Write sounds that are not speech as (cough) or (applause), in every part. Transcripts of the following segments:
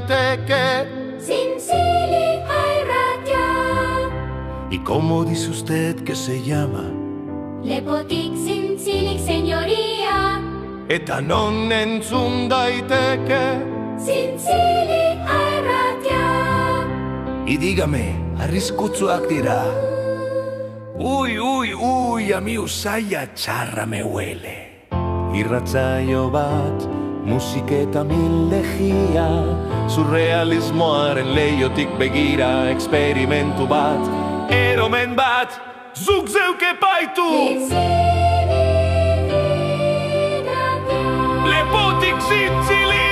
daiteke Zintzilik airratia ¿Y cómo dice usted que se llama? Lepotik zintzilik señoría Eta non entzun daiteke Zintzilik airratia Y dígame, arriskutsuak dira Uy, uy, uy, a mi usaia txarra me huele. Irratzaio bat, musiketa mil legia Surrealismoaren leiotik begira Experimentu bat, eromen bat Zuk zeuke paitu! Zintzilik irratia Lepotik zintzilik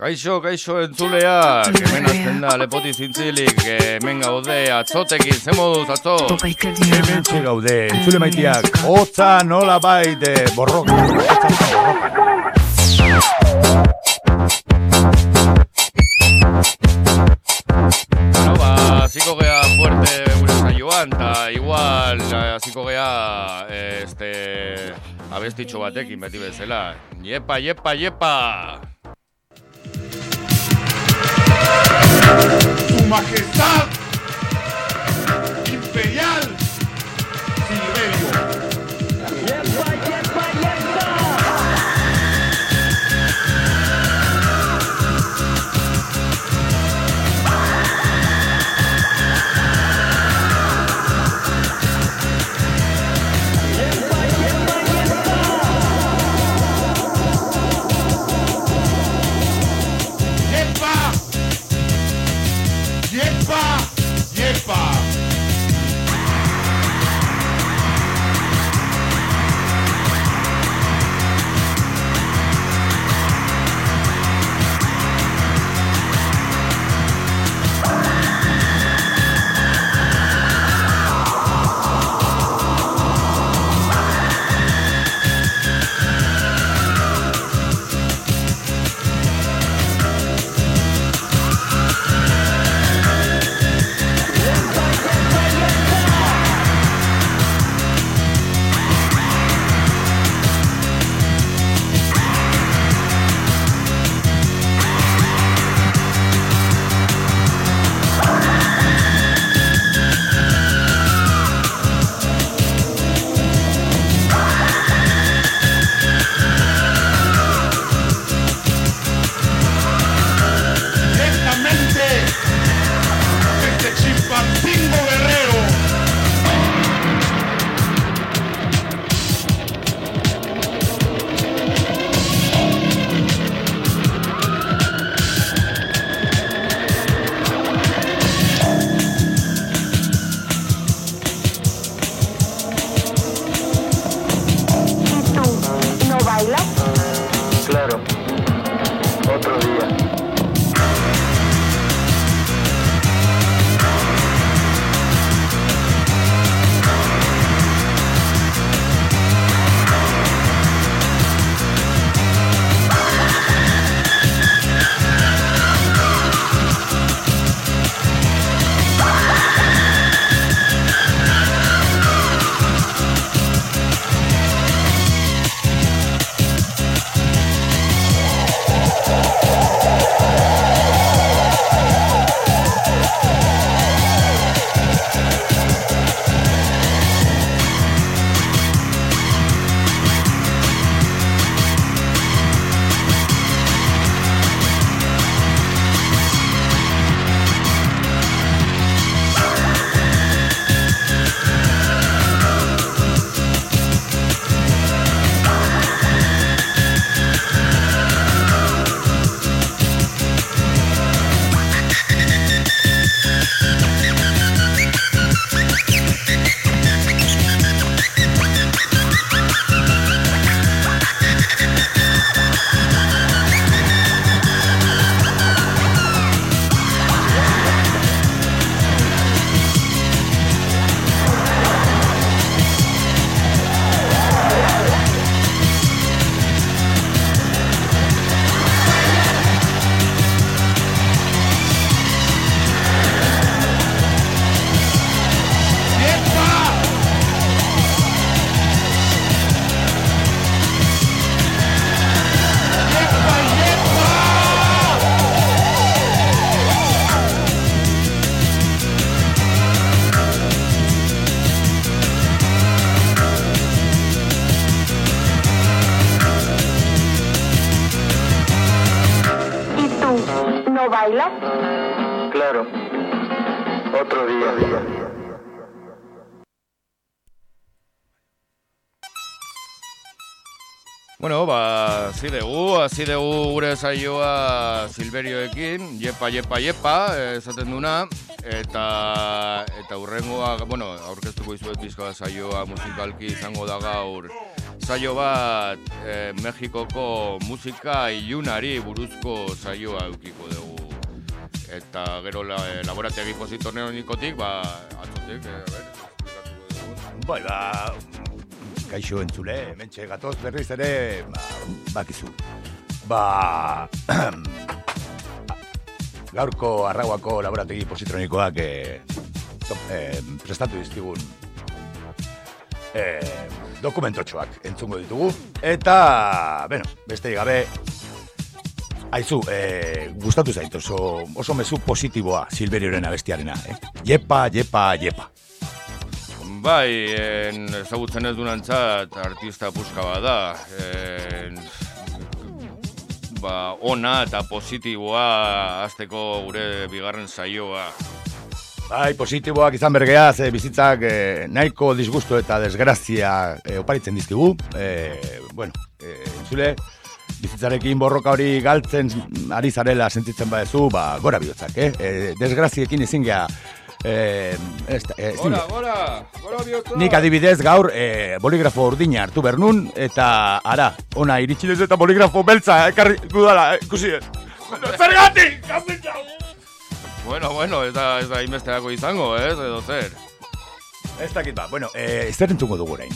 Kaixo, kaixo entzuleak, hemen azten da lepoti zintzilik, hemen gaude atzotekin, ze moduz atzo? Hementxe gaude, entzule maitiak, hotza nola bai de borroka. No, ba, ziko gea fuerte gure saioan, eta igual, ziko gea, este, abestitxo batekin beti bezala. Yepa, yepa, yepa! Su Majestad Imperial saioa Silberioekin, jepa, jepa, jepa, esaten duna, eta eta urrengoa, bueno, aurkeztuko izuet pizkoa saioa musikalki izango da gaur. Saio bat, eh, Mexikoko musika ilunari buruzko saioa eukiko dugu. Eta gero la, eh, laborategi positorneonikotik, ba, atzotik, eh, a ber. Bai, ba, kaixo entzule, mentxe gatoz berriz ere, ba, bakizu. Ba, (clears throat) gaurko arrauako laborategi positronikoak to- eh, prestatu dizkigun eh, dokumentotxoak entzungo ditugu. Eta, bueno, beste gabe, Aizu, eh, gustatu zait oso, oso mezu positiboa Silberioren abestiarena, eh? Jepa, jepa, jepa. Bai, en, ezagutzen ez dunantzat artista puska bada. En, ba, ona eta positiboa azteko gure bigarren saioa. Bai, positiboak izan bergea, ze bizitzak eh, nahiko disgusto eta desgrazia eh, oparitzen dizkigu. Eh, bueno, eh, entzule, bizitzarekin borroka hori galtzen ari zarela sentitzen badezu, ba, gora bihotzak, eh? eh desgraziekin ezin geha, eh, ez, da- eh, ezin Gora, gora, gora bihotza! Nik adibidez gaur eh, boligrafo urdina hartu bernun, eta ara, ona iritsi dez eta boligrafo beltza ekarri dudala, eh, ikusi ez. Zergatik! Gaztetxau! Bueno, bueno, ez da, ez da inbesteako izango, ez, edo zer. Ez dakit ba, bueno, eh, zer entzungo dugu orain?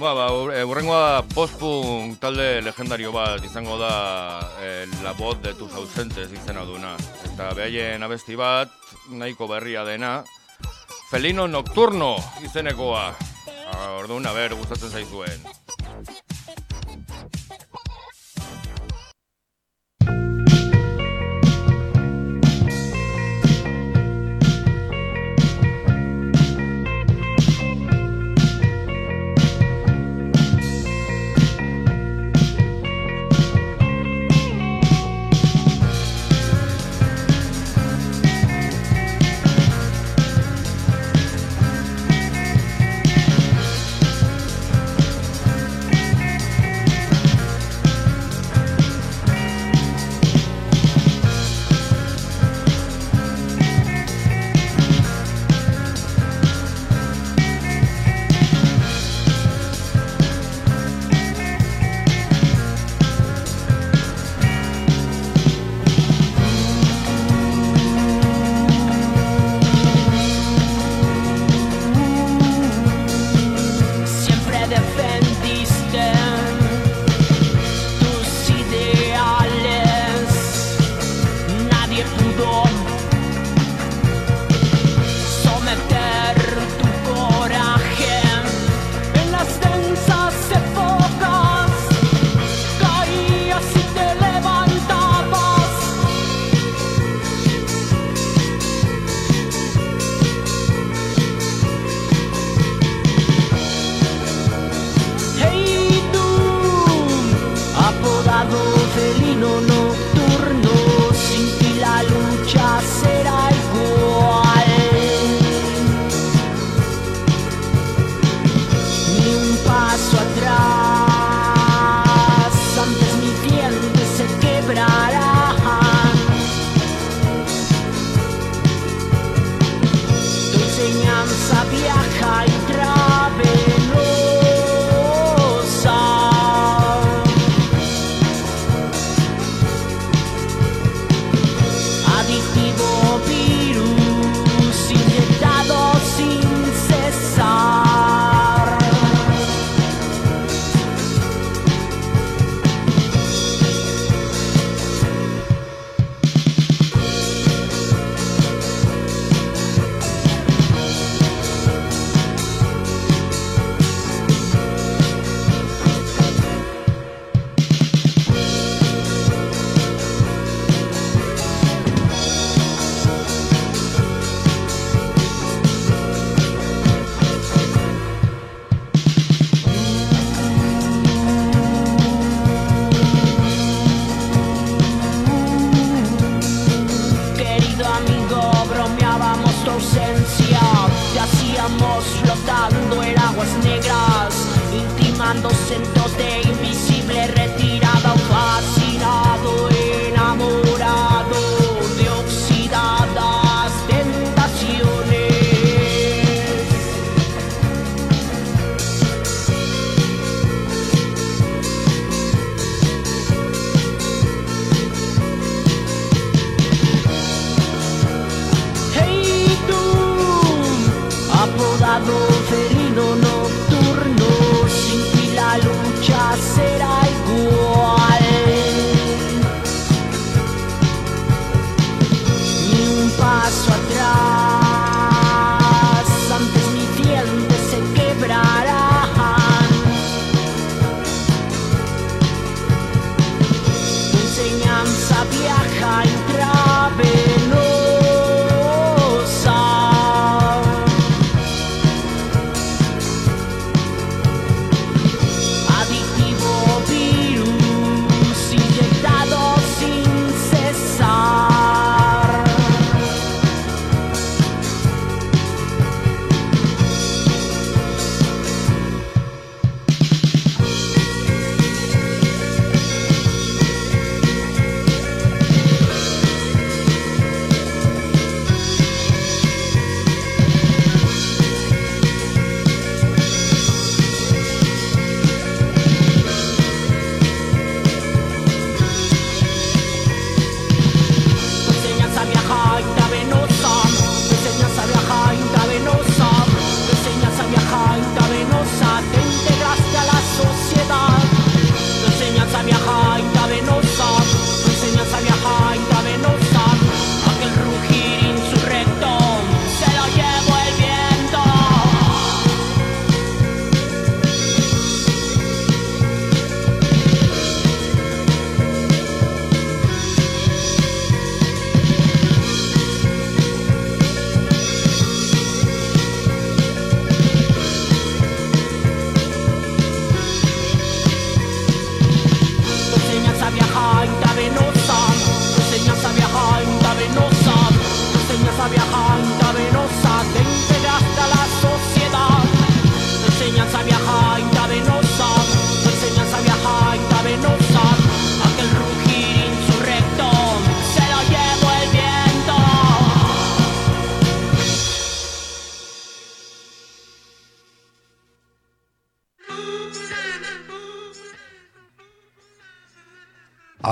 Ba, ba, eh, urrengoa postpunk talde legendario bat izango da eh, La voz de tus ausentes izena duna. Eta behaien abesti bat, nahiko berria dena, Felino Nocturno izenekoa. Ah, Orduan, a ber, gustatzen zaizuen.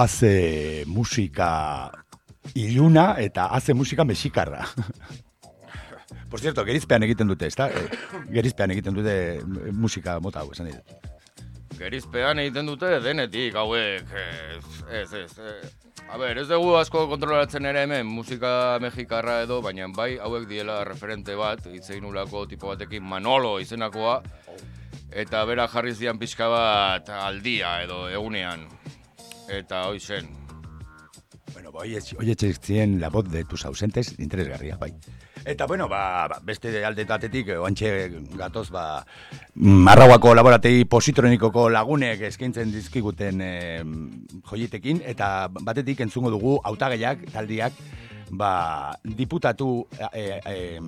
Haze musika iluna eta haze musika mexikarra. Por cierto, gerizpean egiten dute, ezta? Eh, Gerizpean egiten dute eh, musika mota hau, esan dut. Gerizpean egiten dute denetik hauek, ez, ez, ez. eh. A ber, ez dugu asko kontrolatzen ere hemen musika mexikarra edo, baina bai hauek diela referente bat, itzein ulako tipo batekin Manolo izenakoa, eta bera jarri zian pixka bat aldia edo egunean. Eta hoi zen, Bueno, ba, oie, oie zien la voz de tus ausentes, interesgarria, bai. Eta, bueno, ba, ba beste alde batetik, eh, oantxe gatoz, ba, marrauako laborategi positronikoko lagunek eskaintzen dizkiguten eh, joietekin, eta batetik entzungo dugu hautagaiak taldiak, ba, diputatu eh, eh,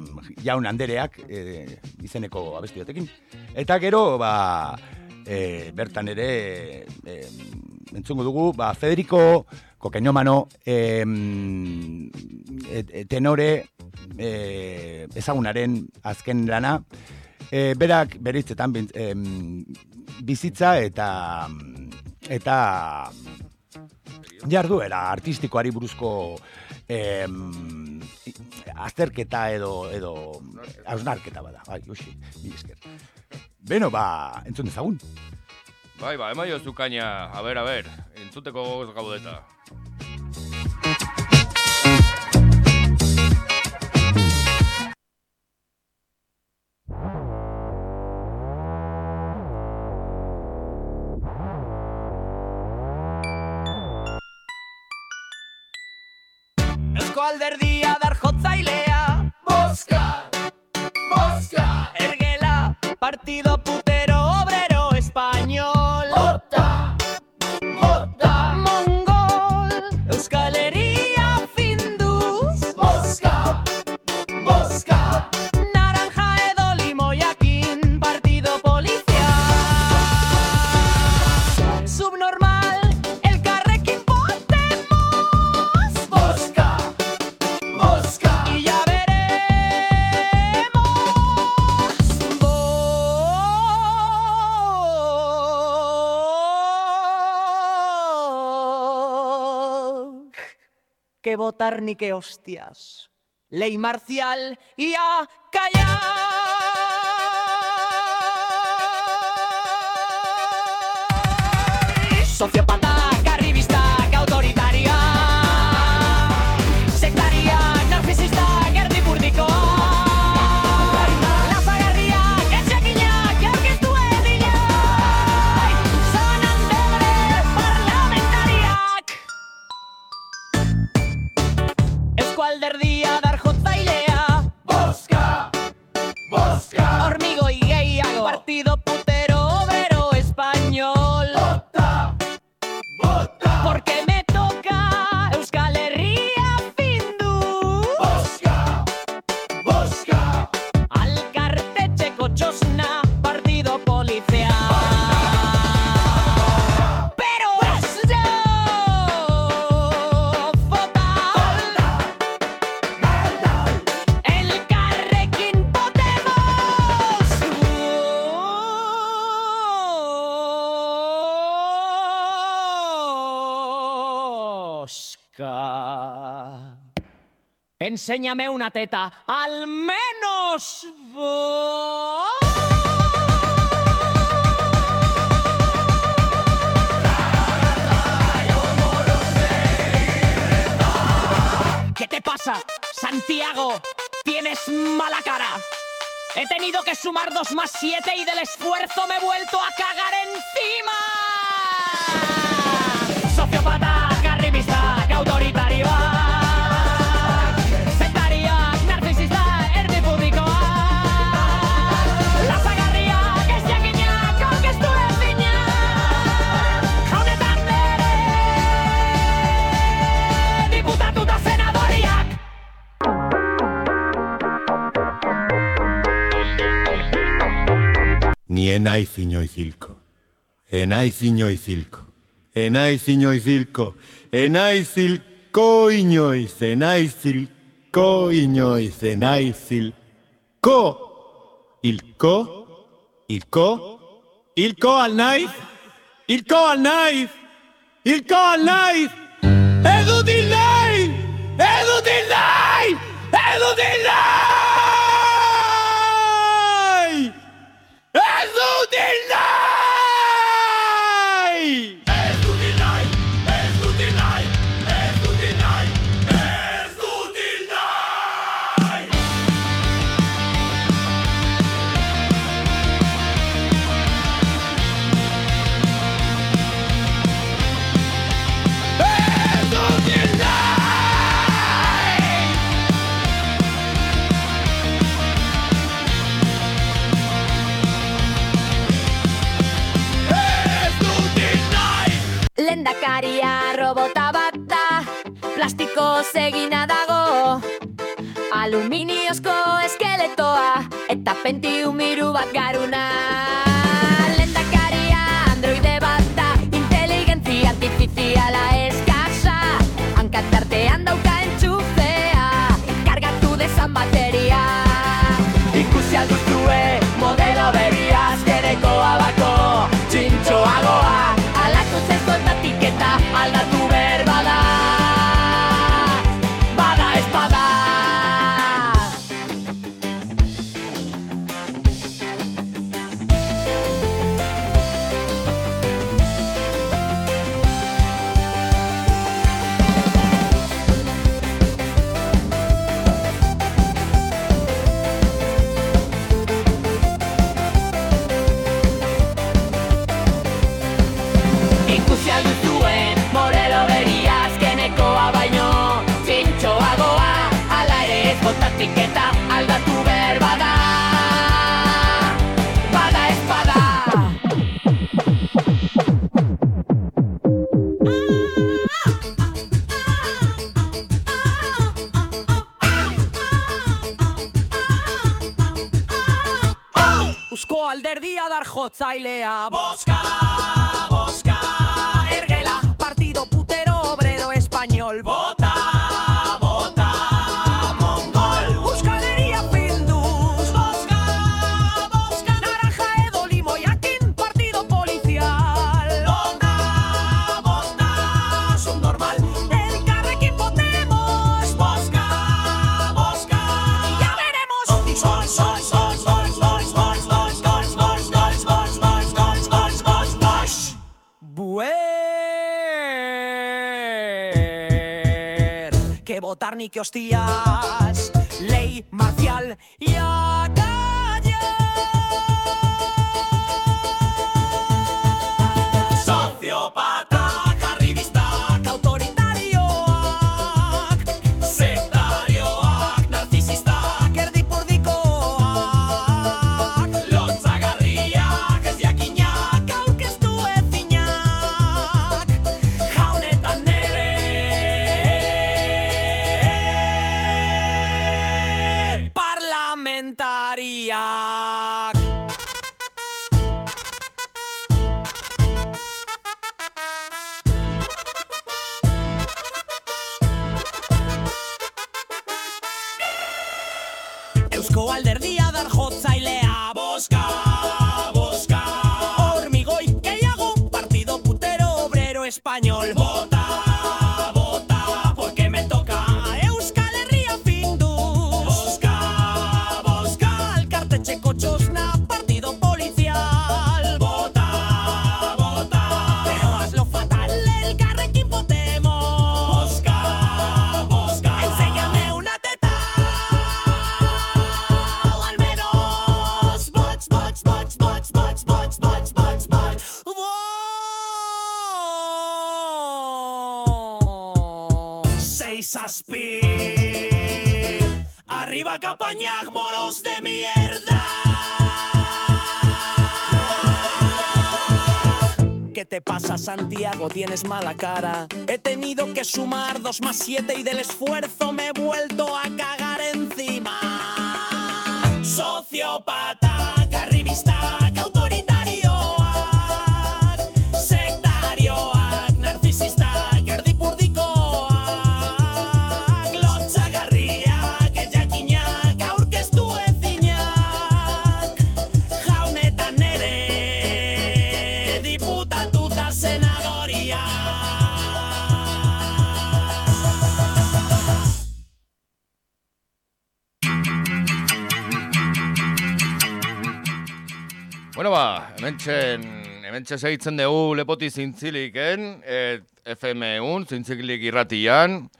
jaun andereak eh, izeneko abesti batekin. Eta gero, ba, eh, bertan ere eh, entzungo dugu, ba, Federico Kokainomano em, et- et- tenore eh, ezagunaren azken lana, eh, berak beritzetan em, bizitza eta eta jarduera artistikoari buruzko em, azterketa edo edo hausnarketa bada. Bai, uxi, mila esker. Beno, ba, entzun dezagun. Bai, ba, emaio zukaina, a ber, a ber, entzuteko gogoz gaudeta. Eusko alderdia dar jotzailea Boska, boska Ergela, partido putero Que votar ni que hostias. Ley marcial y a callar. Sociópata, Enséñame una teta, al menos. ¿Qué te pasa, Santiago? Tienes mala cara. He tenido que sumar dos más siete y del esfuerzo me he vuelto a cagar encima. ni enaizinoizilco. Enaizinoizilco. Enaizinoizilco. Enaizilcoiñoiz. Enaizilcoiñoiz. Enaizilco. Ilco. Ilco. Ilco al naiz. Ilco al naiz. Ilco al naiz. Bentiu miru bat garuna. sea Bosca, Bosca, Erguela, Partido Putero Obrero Español. Vota. Tarnik y hostias. Ley marcial Arriba campañas moros de mierda ¿Qué te pasa, Santiago? Tienes mala cara. He tenido que sumar dos más siete y del esfuerzo me he vuelto a cagar encima. Sociópata, carribista, hementxen, hementxe segitzen dugu lepoti zintziliken, et FM1, zintzilik irratian,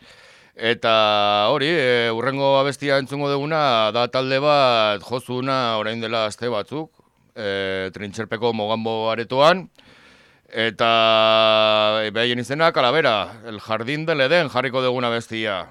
eta hori, e, urrengo abestia entzungo duguna, da talde bat jozuna orain dela aste batzuk, e, trintxerpeko mogambo aretoan, eta e, behaien izena, kalabera, el jardín del Eden jarriko duguna bestia.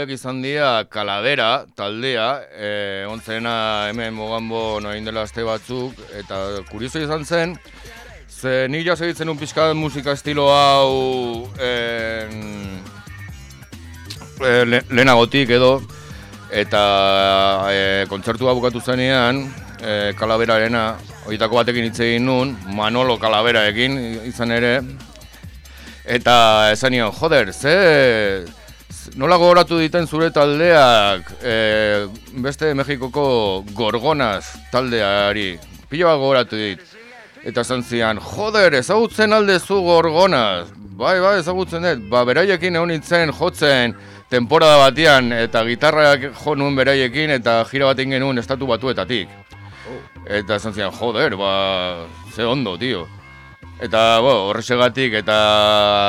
Hauek izan dira Calavera taldea, e, ontzena hemen mogambo noin dela aste batzuk, eta kurioso izan zen, ze nik ja segitzen un pixka musika estilo hau en, e, le, lehenagotik edo, eta e, kontzertua bukatu zenean, e, Calaverarena, horietako batekin hitz egin nun, Manolo Calaveraekin izan ere, eta esan nion, joder, ze, nola gogoratu diten zure taldeak e, beste Mexikoko Gorgonaz taldeari, pilo bat gogoratu dit. Eta esan zian, joder, ezagutzen aldezu Gorgonaz. Bai, bai, ezagutzen dut. Ba, beraiekin egon nintzen jotzen temporada batean eta gitarrak jo nuen beraiekin eta gira bat egin genuen estatu batuetatik. Eta esan zian, joder, ba, ze ondo, tio. Eta, bo, horrexegatik eta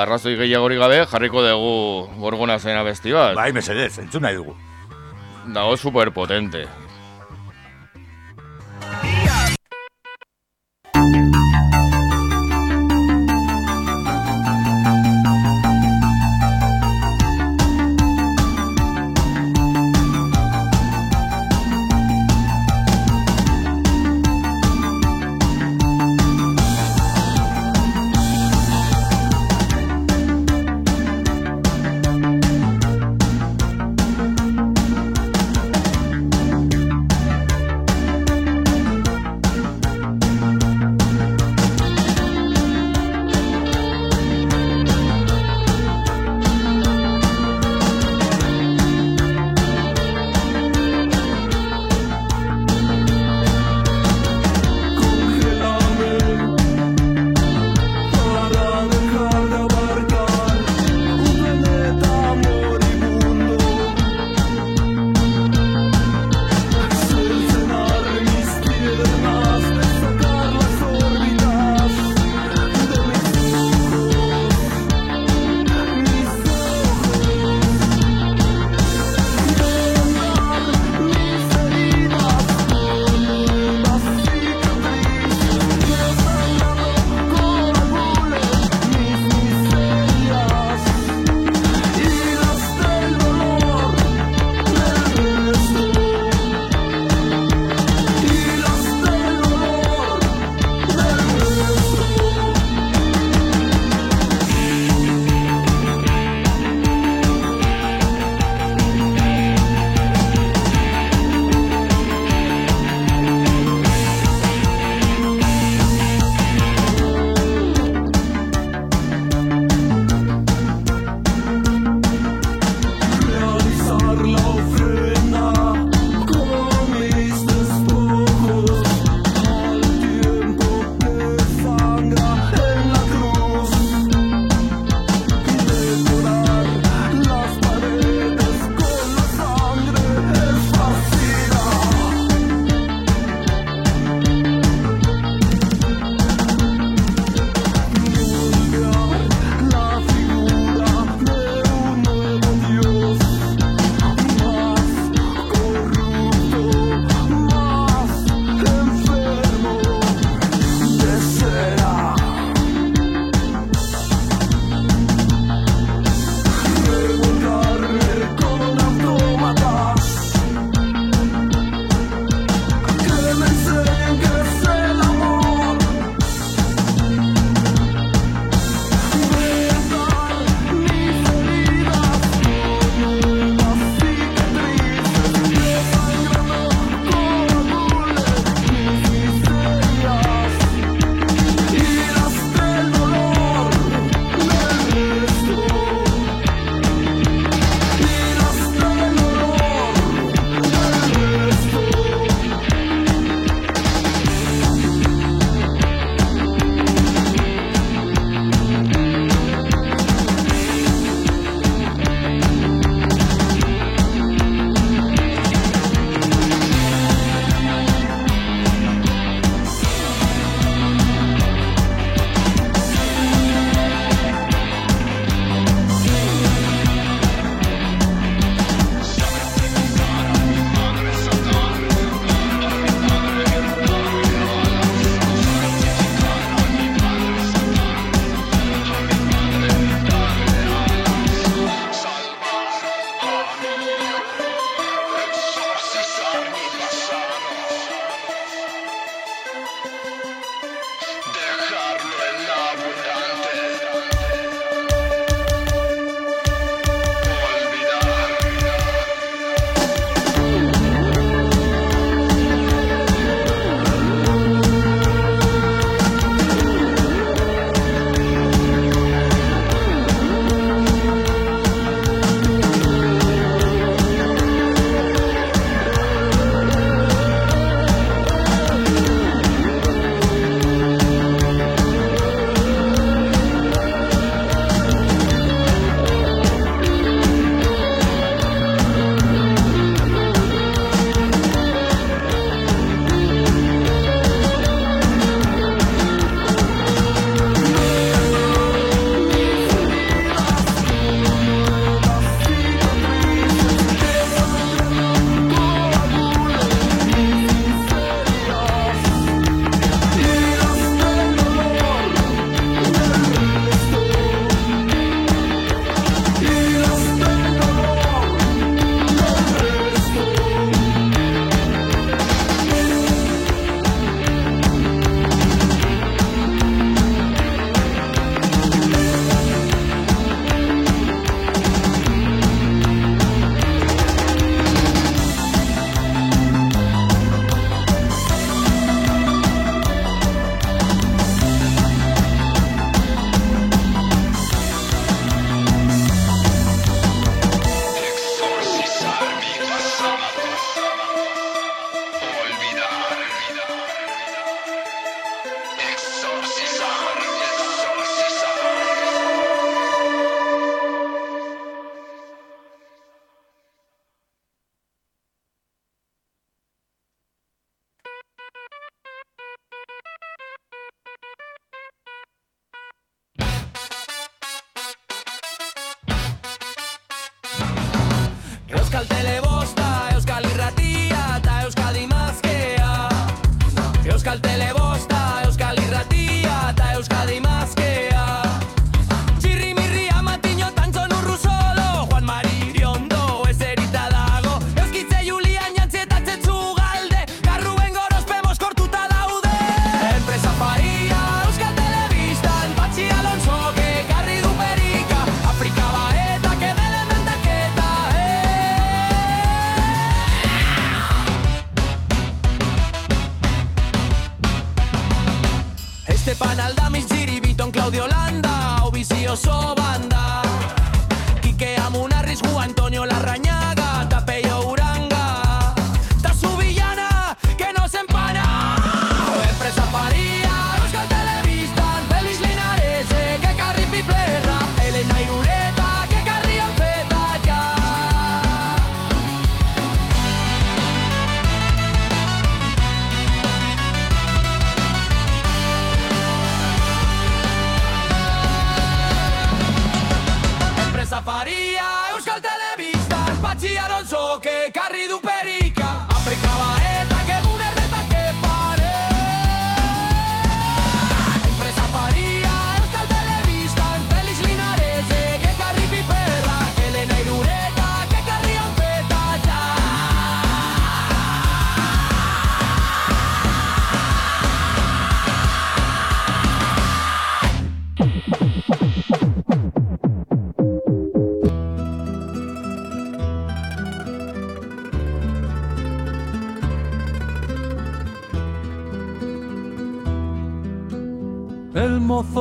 arrazoi gehiagori gabe jarriko dugu gorgona zen abesti bat. Bai, mesedez, entzun nahi dugu. Dago superpotente.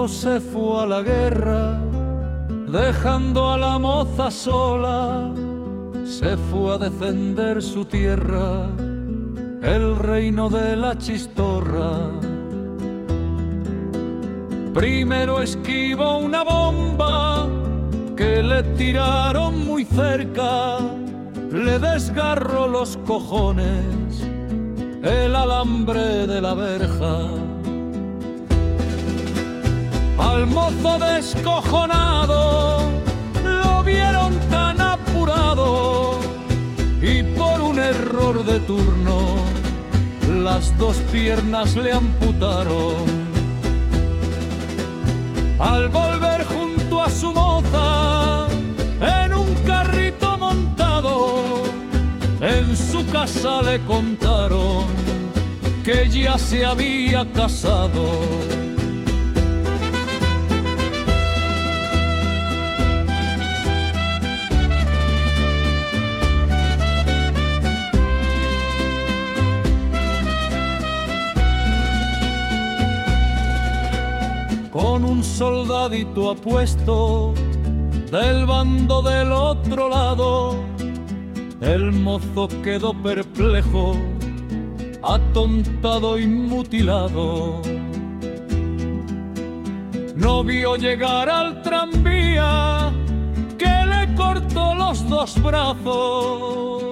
Se fue a la guerra, dejando a la moza sola. Se fue a defender su tierra, el reino de la chistorra. Primero esquivó una bomba que le tiraron muy cerca, le desgarró los cojones el alambre de la verja. Al mozo descojonado lo vieron tan apurado y por un error de turno las dos piernas le amputaron. Al volver junto a su moza en un carrito montado, en su casa le contaron que ya se había casado. Con un soldadito apuesto del bando del otro lado. El mozo quedó perplejo, atontado y mutilado. No vio llegar al tranvía que le cortó los dos brazos.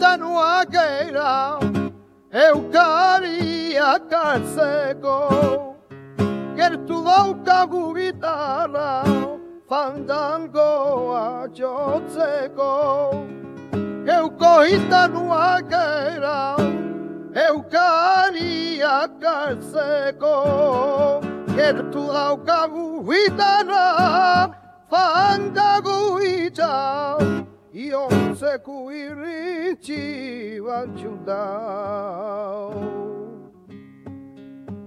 Euko itanua geira, eukaria kartzeko, gertu daukagu gitarra, fandangoa jotzeko. Euko itanua geira, eukaria kartzeko, gertu daukagu gitarra, fandangoa jotzeko. i on se cu irricciva giudao.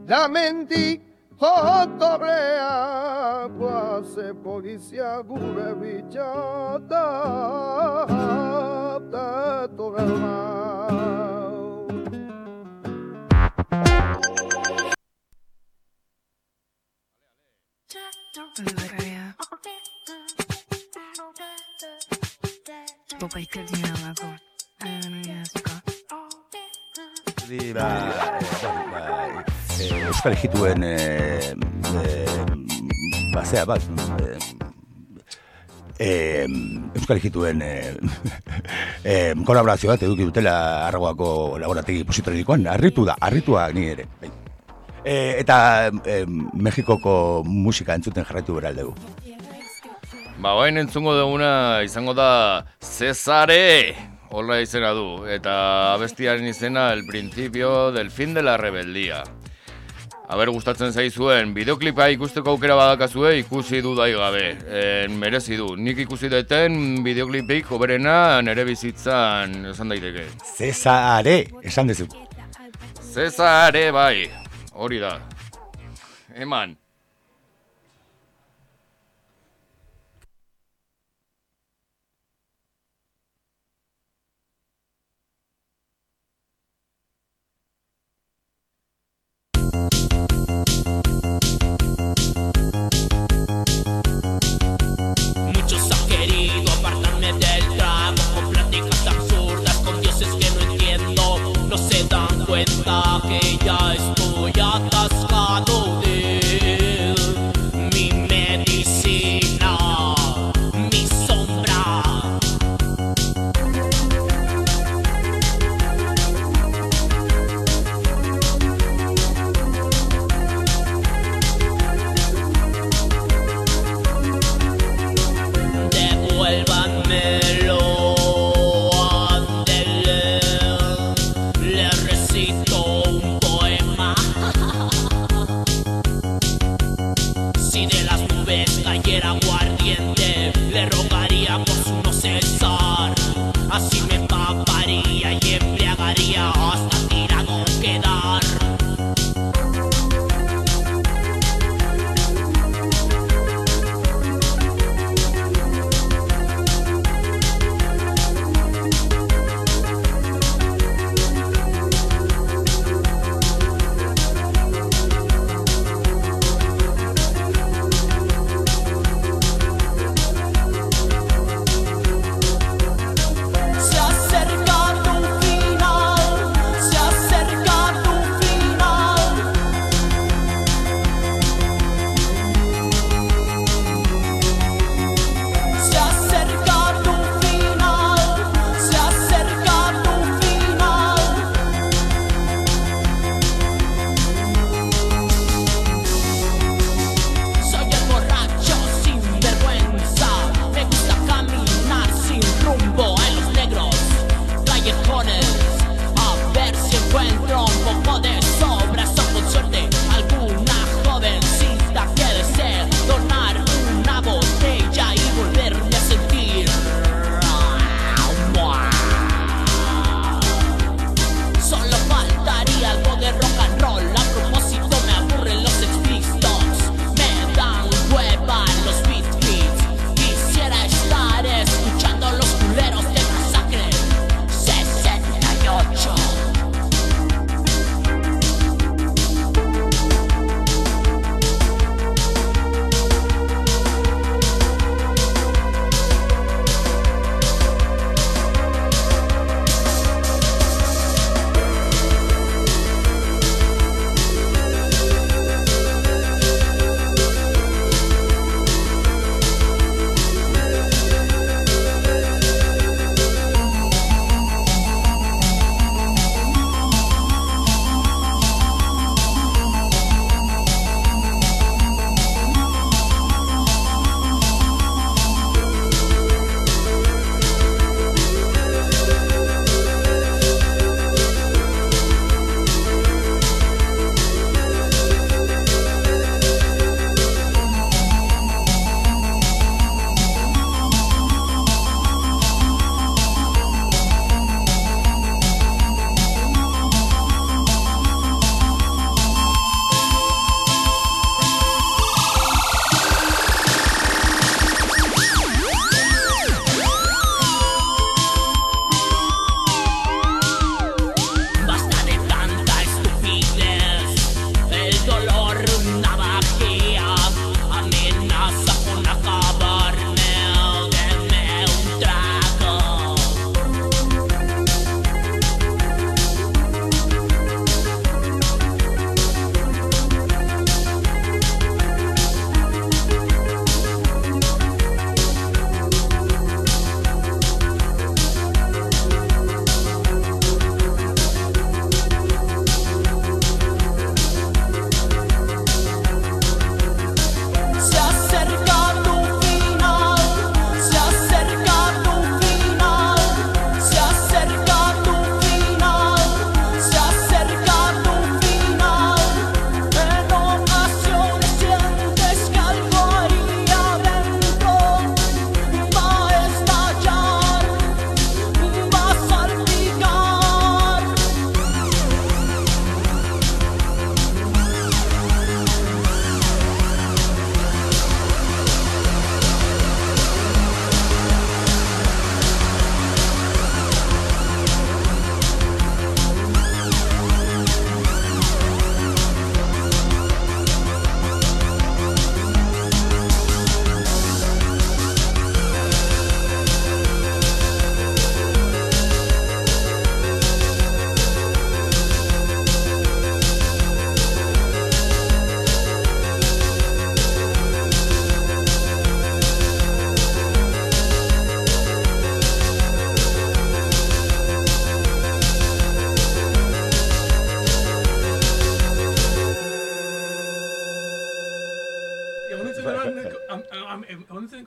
Lamenti hotorea qua se polizia gure viciata da tovermao. Check the klidnina lago, a ja nie jest go. Beti, ba, eh, ba, eh, Euskal Ejituen, eh, eh, ba, zea, bat, eh, eh, Euskal Ejituen eh, (laughs) eh, kolaborazio bat eduki dutela arragoako laborategi positorikoan, arritu da, arritua ni ere. Eh, eta eh, Mexikoko musika entzuten jarraitu bera aldegu. Ba, bain entzungo duguna izango da Cesare, horra izena du, eta abestiaren izena El principio del fin de la rebeldía. Aber gustatzen zaizuen, bideoklipa ikusteko aukera badakazue ikusi du dai gabe. E, merezi du, nik ikusi deten bideoklipik hoberena nere bizitzan esan daiteke. Cesare, esan dezu. Cesare bai, hori da. Eman. ja es to jātas kādu nu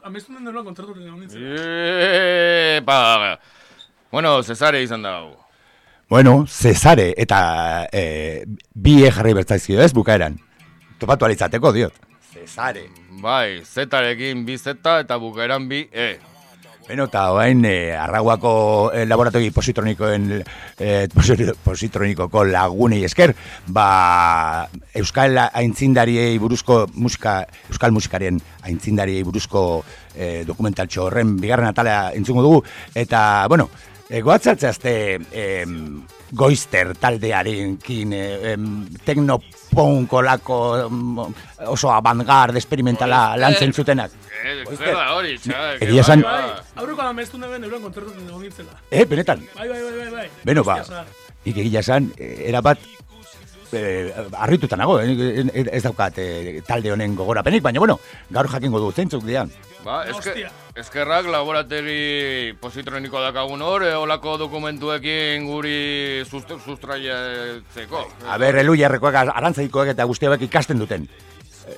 Amestu den dela kontzertu egon nintzen. Epa! Bueno, Cesare izan da. hau. Bueno, Cesare eta e, bi e jarri bertzaizkio ez bukaeran. Topatu alitzateko diot. Cesare. Bai, zetarekin bi zeta eta bukaeran bi e. Beno, eta oain, e, arraguako e, laboratogi positronikoen, e, posi- positronikoko lagunei esker, ba, Euskal aintzindariei buruzko musika, Euskal musikarien aintzindariei buruzko e, dokumentaltxo horren bigarren atala entzungo dugu, eta, bueno, e, goatzatzeazte em, goizter taldearenkin, e, em, teknopunkolako em, oso avantgarde experimentala lantzen zutenak. Eh, zer da hori, txak. Egia esan- Bai, aurreko amestu den euren kontzertu egon nintzela. Eh, benetan? Bai, bai, bai, bai, bai. Beno, ba, nik egia esan, eh, erabat, eh, arrituta nago, eh, ez daukat eh, talde honen gogorapenik, baina, bueno, gaur jakingo du zeintzuk dian. Ba, eske, eskerrak laborategi positroniko dakagun hor, e, olako dokumentuekin guri sust- sustraiatzeko. A ber, elu jarrekoak, arantzaikoak eta guztiak ikasten duten.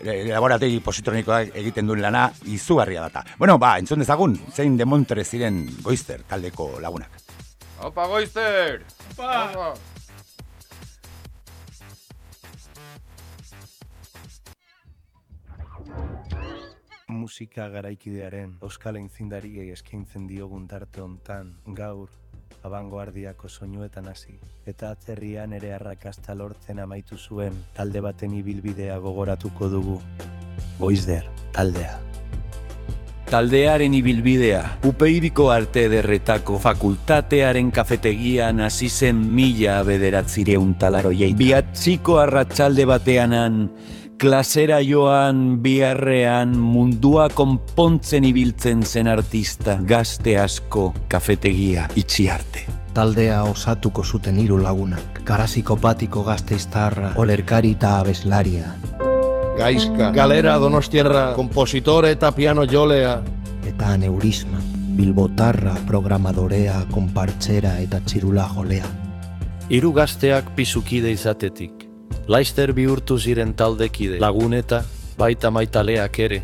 Eh, laborategi positronikoak egiten duen lana izugarria data. Bueno, ba, entzun dezagun, zein demontre ziren goizter taldeko lagunak. Opa, goizter! Opa! Musika garaikidearen euskal aintzindariei eskaintzen diogun tarte hontan gaur abangoardiako soinuetan hasi. Eta atzerrian ere arrakasta lortzen amaitu zuen talde baten ibilbidea gogoratuko dugu. Goizder taldea. Taldearen ibilbidea, upeiriko arte ederretako fakultatearen kafetegian hasi zen mila bederatzireun talaroiei. Biatziko arratsalde bateanan, klasera joan biharrean mundua konpontzen ibiltzen zen artista gazte asko kafetegia itxi arte. Taldea osatuko zuten hiru lagunak, garazikopatiko gazteiztarra, olerkari eta abeslaria. Gaizka, galera donostiarra, kompositore eta piano jolea. Eta aneurisma, bilbotarra, programadorea, konpartzera eta txirula jolea. Hiru gazteak pisukide izatetik. Laister bihurtu ziren taldekide, laguneta, baita maitaleak ere,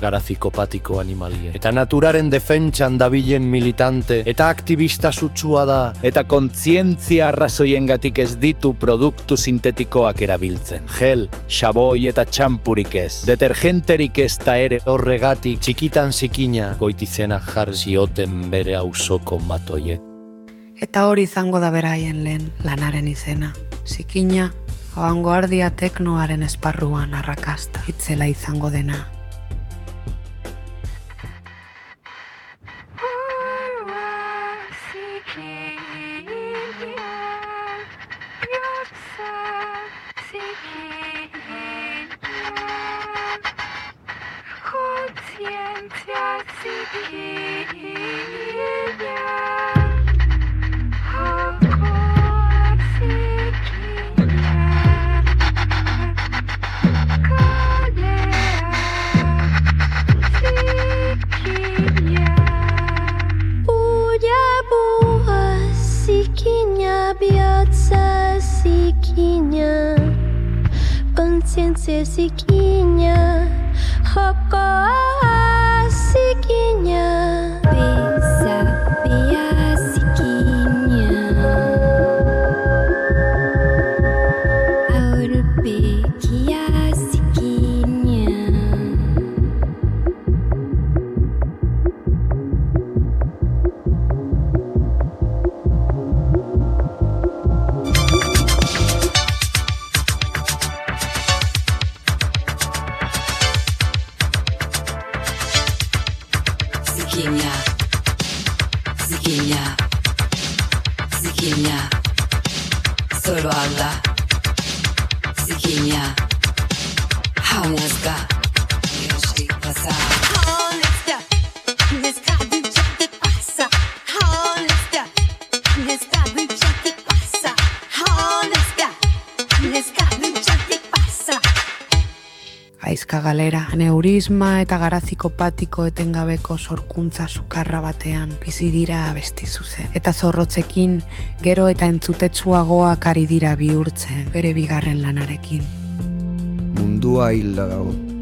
garazikopatiko animalie. Eta naturaren defentsan dabilen militante, eta aktivista sutsua da, Eta kontzientzia arrazoiengatik ez ditu produktu sintetikoak erabiltzen. Gel, xaboi eta txampurik ez. Detergenterik ez da ere horregatik txikitan zikina goitizena jar zioten bere auzoko matoiek. Eta hori izango da beraien lehen lanaren izena. Zikina, abangoardia teknoaren esparruan arrakasta. Itzela izango dena. Puja Conciencia consciência siquinha, rocoa. Galera, aneurisma eta garazikopatiko etengabeko sorkuntza sukarra batean bizi dira abesti zuzen. Eta zorrotzekin gero eta entzutetsuagoak ari dira bihurtzen bere bigarren lanarekin. Mundua hilda dago.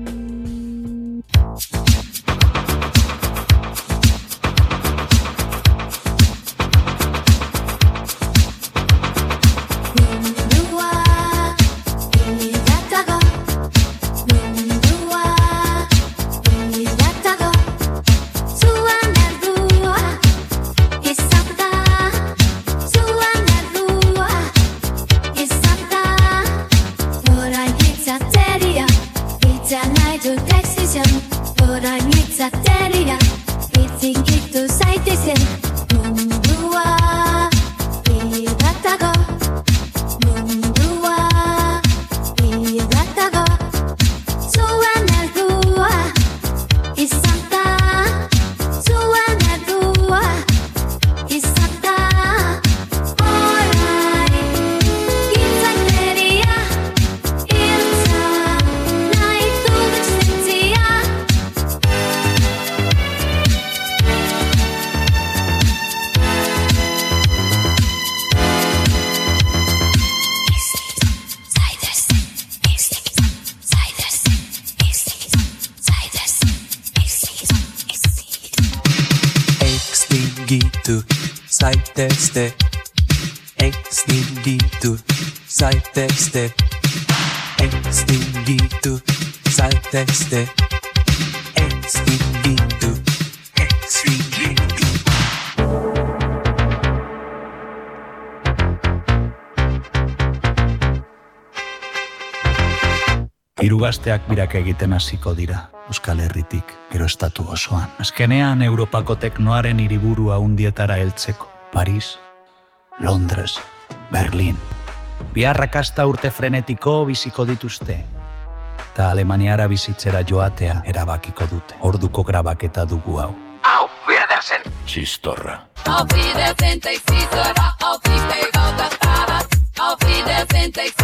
liito, sidestep. Ex delito, sidestep. Ex delito, sidestep. Hiru gazteak birak egiten hasiko dira, Euskal Herritik, gero estatu osoan. Azkenean Europako teknoaren hiriburu handietara heltzeko. Paris, Londres, Berlin. Biarrakasta urte frenetiko biziko dituzte. Ta Alemaniara bizitzera joatea erabakiko dute. Orduko grabaketa dugu hau. Au, Wiedersehen. Txistorra. Wiedersehen, take Caesar, auf die Steg auf das Fahrrad. Auf Wiedersehen, take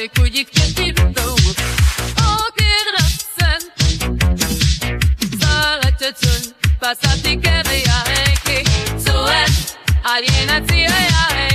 Caesar, auf die Steg auf das Fahrrad. Pasatik herriarekin Zuen alienazioarekin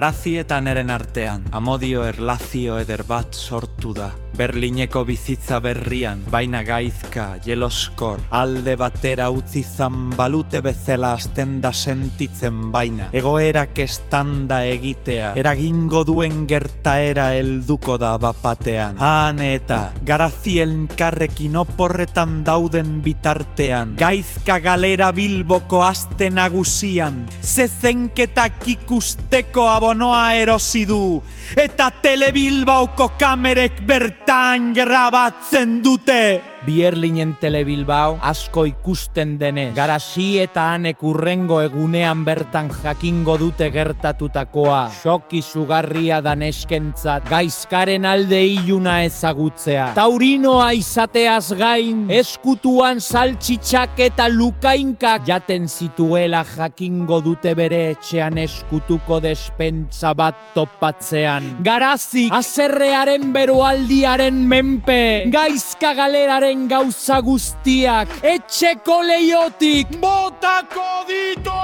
Garazi eta neren artean, amodio erlazio eder bat sortu da. Berlineko bizitza berrian, baina gaizka, jeloskor, alde batera utzi zan balute bezala azten da sentitzen baina. Egoerak estanda egitea, eragingo duen gertaera helduko da bapatean. Han eta, garazi elkarrekin oporretan dauden bitartean, gaizka galera bilboko aste nagusian, zezenketak ikusteko abonoa erosi du, eta telebilbaoko kamerek bertan grabatzen dute. Bierlinen telebilbao asko ikusten denez. Garasi eta hanek urrengo egunean bertan jakingo dute gertatutakoa. Xoki sugarria daneskentzat, gaizkaren alde iluna ezagutzea. Taurinoa izateaz gain, eskutuan saltxitxak eta lukainkak jaten zituela jakingo dute bere etxean eskutuko despentsa bat topatzean. Garazi, azerrearen beroaldiaren menpe, gaizka galeraren gauza guztiak, etxeko leiotik, botako ditu!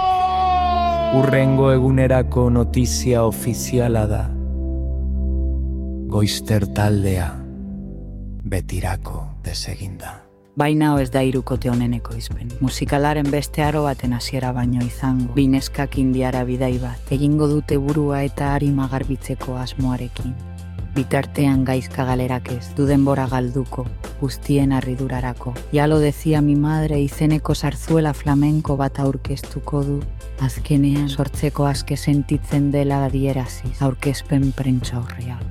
Urrengo egunerako notizia ofiziala da. Goizter taldea betirako deseginda. Baina ez da irukote honeneko izpen. Musikalaren beste aro baten hasiera baino izango. Bineskak indiara bidai bat. Egingo dute burua eta harima garbitzeko asmoarekin. Bitartean gaizka galerak ez, du denbora galduko, guztien arridurarako. Ya lo decía mi madre izeneko zarzuela flamenko bat aurkeztuko du, azkenean sortzeko aske sentitzen dela adieraziz, aurkezpen prentsa horrial.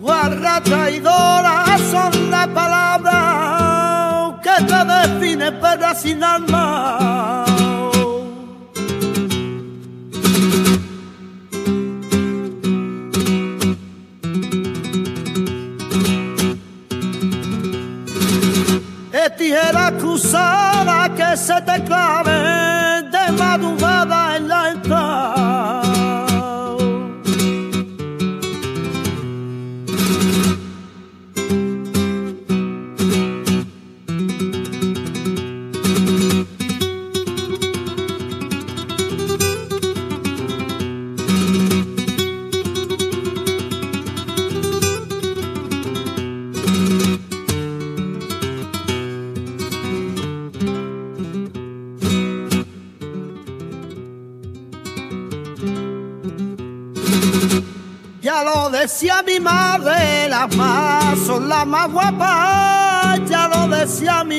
Guarda traidora son las palabras que te definen pero sin alma.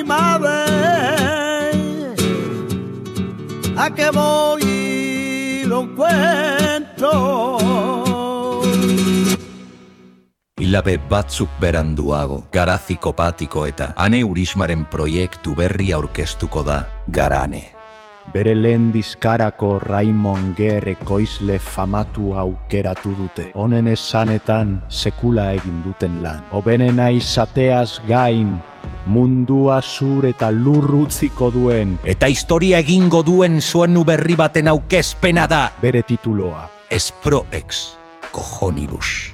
Madre. A que voy y lo encuentro. Hilabe batzuk beranduago, garaziko patiko eta aneurismaren proiektu berri aurkeztuko da, garane. Bere lehen bizkarako Raimon Ger ekoizle famatu aukeratu dute. Honen esanetan sekula egin duten lan. Obenena izateaz gain, mundua zur eta lurrutziko duen. Eta historia egingo duen suenu berri baten aukezpena da. Bere tituloa. Esproex, cojonibus.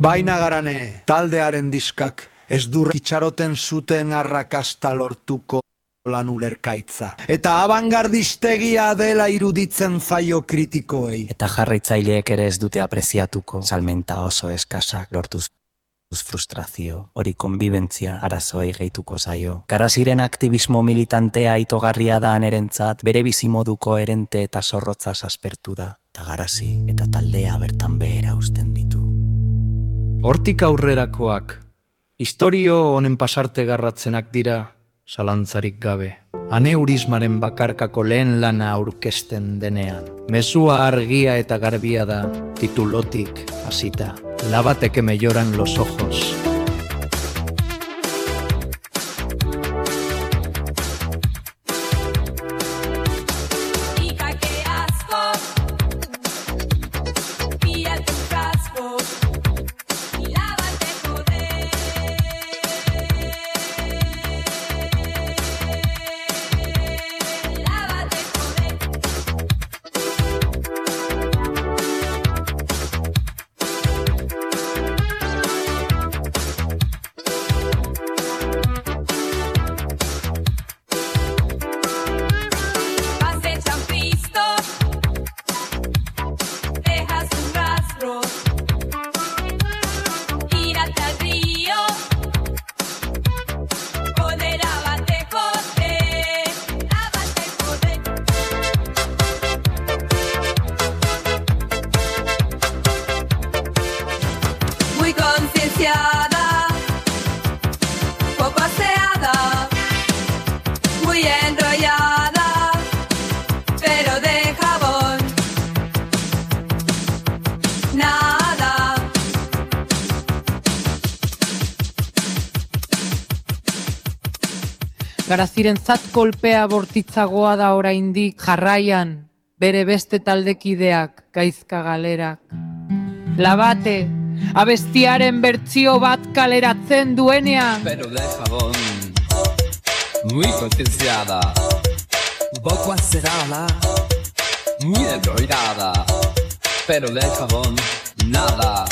Baina garane, taldearen diskak, ez dur itxaroten zuten arrakasta lortuko lan ulerkaitza. Eta abangardistegia dela iruditzen zaio kritikoei. Eta jarraitzaileek ere ez dute apreziatuko, salmenta oso eskasak lortuz frustrazio, hori konbibentzia arazoei gehituko zaio. Garaziren aktivismo militantea itogarria da anerentzat, bere bizimoduko erente eta zorrotza aspertu da. Eta garazi eta taldea bertan behera usten ditu. Hortik aurrerakoak, historio honen pasarte garratzenak dira, zalantzarik gabe. Aneurismaren bakarkako lehen lana aurkezten denean. Mezua argia eta garbia da, titulotik hasita. Labate que me lloran los ojos. Garazirentzat kolpea bortitzagoa da oraindik jarraian bere beste taldekideak gaizka galerak. Labate, abestiaren bertsio bat kaleratzen duenean. pero de jabón. Muy concienciada, poco acerada, muy enrollada, pero de jabón nada.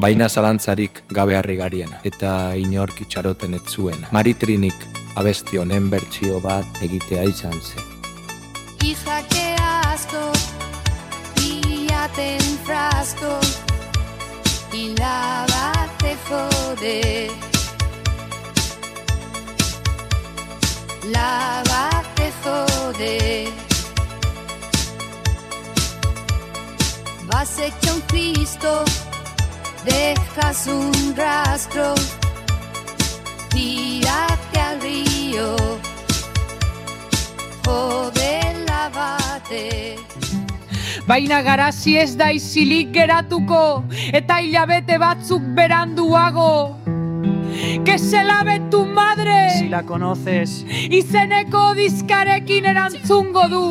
Baina zalantzarik gabe harrigariena, eta inork itxaroten ez zuena. Maritrinik abesti honen bertsio bat egitea izan zen. Hija, qué asco, píllate en frasco y lávate, joder. Lávate, joder. Vas hecho un Cristo, dejas un rastro, tírate al río. Joder, lávate. Baina garazi ez da isilik geratuko eta hilabete batzuk beranduago. Que se lave tu madre! Si la conoces, Izeneko dizkarekin erantzungo du.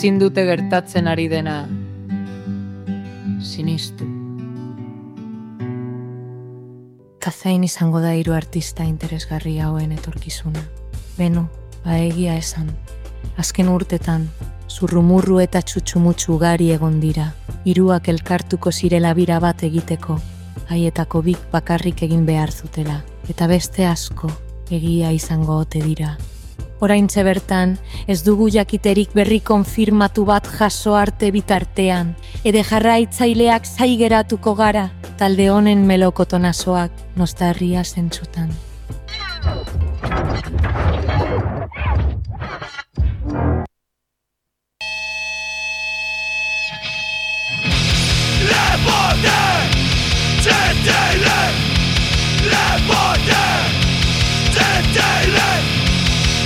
Ezin dute gertatzen ari dena. Sinistu. Eta zein izango da hiru artista interesgarri hauen etorkizuna. Benu, ba egia esan. Azken urtetan, zurrumurru eta txutxumutxu ugari egon dira. Hiruak elkartuko zirela bira bat egiteko. haietako bik bakarrik egin behar zutela, eta beste asko egia izango ote dira. Oraintxe bertan, ez dugu jakiterik berri konfirmatu bat jaso arte bitartean, ere jarraitzaileak zaigeratuko gara, talde honen melokotonazoak nostarria zentsutan. Leporte! Tendela!